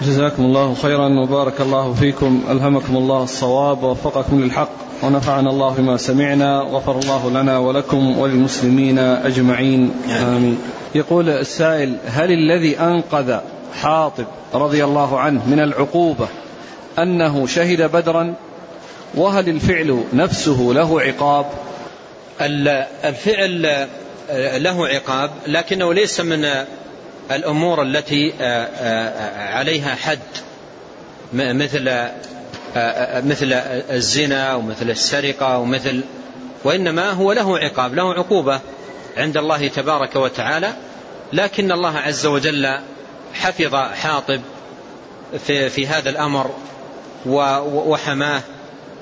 جزاكم الله خيرا وبارك الله فيكم. ألهمكم الله الصواب ووفقكم للحق ونفعنا الله بما سمعنا غفر الله لنا ولكم وللمسلمين أجمعين. آمين. يقول السائل هل الذي أنقذ حاطب رضي الله عنه من العقوبة أنه شهد بدرا؟ وهل الفعل نفسه له عقاب؟ الفعل له عقاب لكنه ليس من الأمور التي عليها حد مثل مثل الزنا ومثل السرقة ومثل وإنما هو له عقاب له عقوبة عند الله تبارك وتعالى لكن الله عز وجل حفظ حاطب في, في هذا الأمر وحماه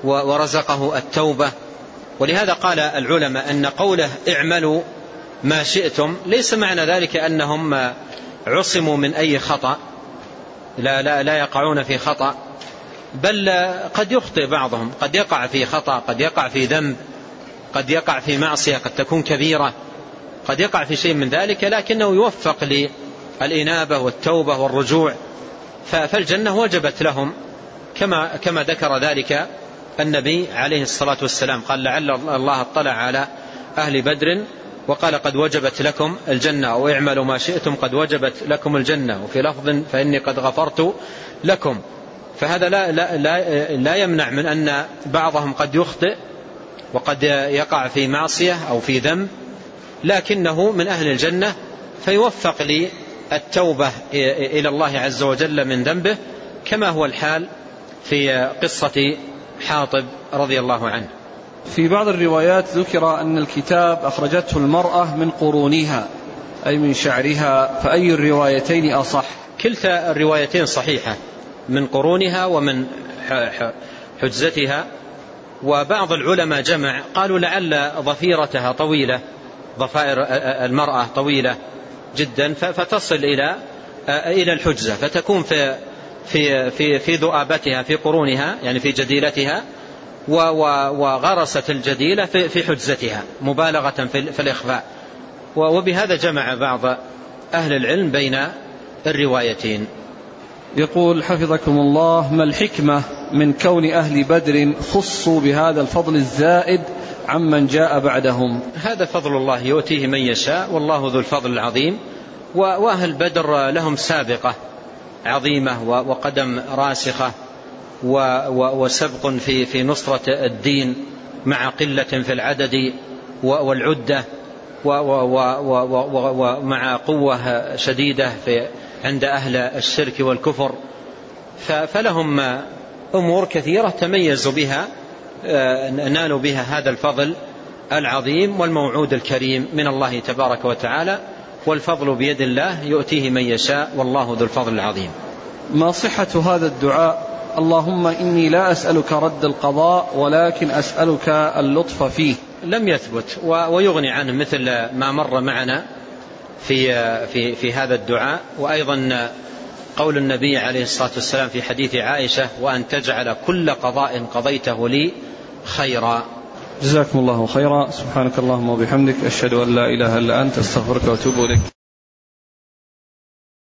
ورزقه التوبة. ولهذا قال العلماء أن قوله اعملوا ما شئتم ليس معنى ذلك أنهم عصموا من أي خطأ لا, لا, لا يقعون في خطأ بل قد يخطئ بعضهم قد يقع في خطأ قد يقع في ذنب قد يقع في معصية قد تكون كبيرة قد يقع في شيء من ذلك لكنه يوفق للإنابة والتوبة والرجوع. فالجنة وجبت لهم كما, كما ذكر ذلك النبي عليه الصلاة والسلام. قال لعل الله اطلع على أهل بدر وقال قد وجبت لكم الجنة أو اعملوا ما شئتم قد وجبت لكم الجنة. وفي لفظ فإني قد غفرت لكم. فهذا لا, لا, لا, لا يمنع من أن بعضهم قد يخطئ وقد يقع في معصية أو في ذنب لكنه من أهل الجنة فيوفق للتوبة إلى الله عز وجل من ذنبه كما هو الحال في قصة حاطب رضي الله عنه. في بعض الروايات ذكر أن الكتاب أخرجته المرأة من قرونها أي من شعرها فأي الروايتين أصح؟ كلتا الروايتين صحيحة من قرونها ومن حجزتها. وبعض العلماء جمع قالوا لعل ضفيرتها طويلة ضفائر المرأة طويلة جدا فتصل إلى إلى الحجزة فتكون في في في في ذؤابتها في قرونها يعني في جديلتها. وغرست الجديلة في حجزتها مبالغة في الإخفاء. وبهذا جمع بعض أهل العلم بين الروايتين. يقول حفظكم الله ما الحكمة من كون أهل بدر خصوا بهذا الفضل الزائد عمن جاء بعدهم؟ هذا فضل الله يؤتيه من يشاء والله ذو الفضل العظيم. وأهل بدر لهم سابقة عظيمة وقدم راسخة. وسبق في في نصرة الدين مع قلة في العدد والعدة ومع قوة شديدة في عند أهل الشرك والكفر. فلهم أمور كثيرة تميزوا بها نالوا بها هذا الفضل العظيم والموعود الكريم من الله تبارك وتعالى والفضل بيد الله يؤتيه من يشاء والله ذو الفضل العظيم. ما صحة هذا الدعاء اللهم إني لا أسألك رد القضاء ولكن أسألك اللطف فيه. لم يثبت ويغني عنه مثل ما مر معنا في, في, في هذا الدعاء. وأيضا قول النبي عليه الصلاة والسلام في حديث عائشة وأن تجعل كل قضاء قضيته لي خيرا. جزاكم الله خيرا. سبحانك اللهم وبحمدك أشهد أن لا إله إلا أنت أستغفرك وأتوب إليك.